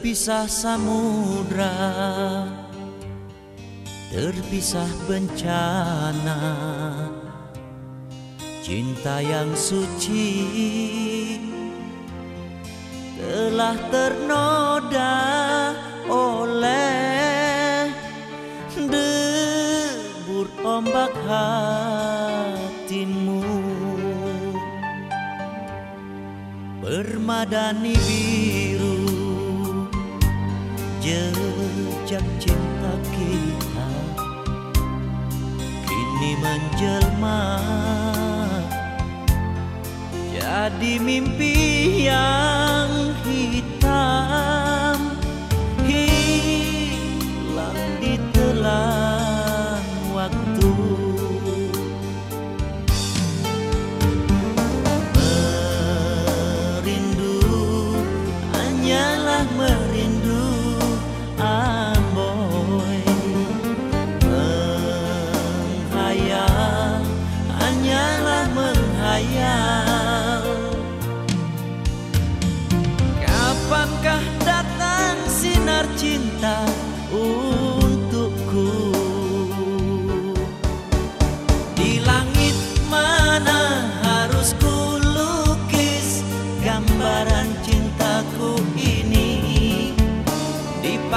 Terpisah samudra Terpisah bencana. Cinta yang suci Telah ternoda oleh Debur ombak hatimu. Bermadani biru jejak cinta kita kini menjelma. Jadi mimpi yang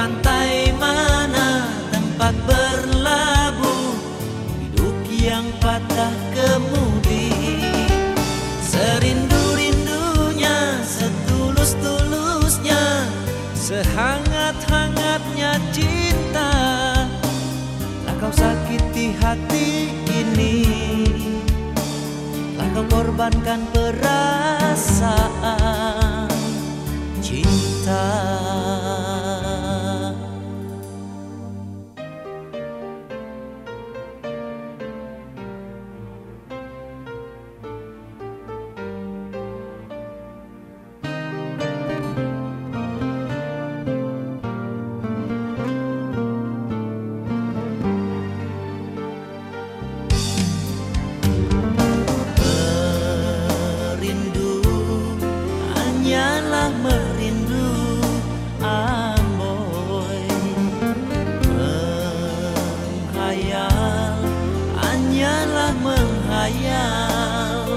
pantai mana tempat berlabuh? Hidup yang patah kemudi. Serindu-rindunya, setulus-tulusnya Sehangat-hangatnya cinta. Lah kau sakiti hati ini. Lah kau korbankan perasaan cinta hanyalah merindu Amboy Menghayal hanyalah menghayal.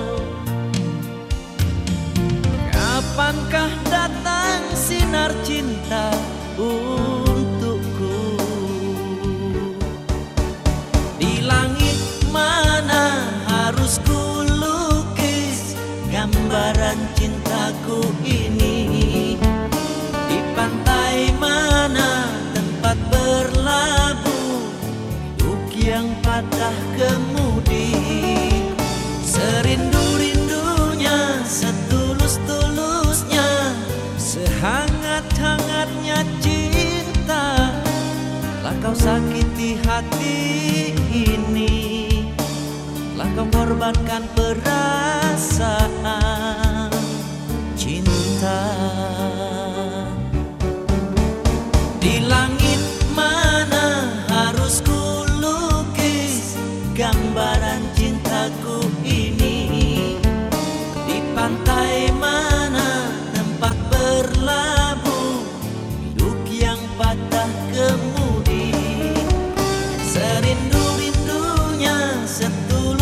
Kapankah datang sinar cinta untukku? Di langit mana harus ku lukis gambaran Di pantai mana tempat berlabuh hidup yang patah kemudi. Serindu-rindunya, setulus-tulusnya Sehangat-hangatnya cinta Lah kau sakiti hati ini. Lah kau korbankan perasaan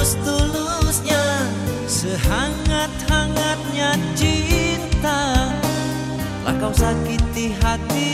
setulus-tulusnya Sehangat-hangatnya cinta. Lah kau sakiti hati